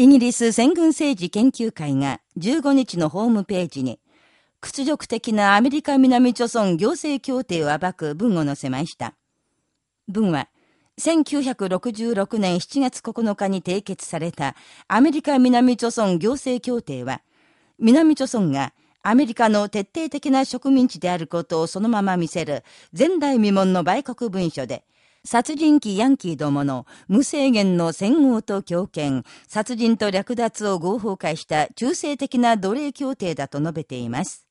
イギリス戦軍政治研究会が15日のホームページに、屈辱的なアメリカ南朝村行政協定を暴く文を載せました。文は、1966年7月9日に締結されたアメリカ南朝村行政協定は、南朝村がアメリカの徹底的な植民地であることをそのまま見せる前代未聞の売国文書で、殺人鬼ヤンキーどもの無制限の戦後と強権、殺人と略奪を合法化した中性的な奴隷協定だと述べています。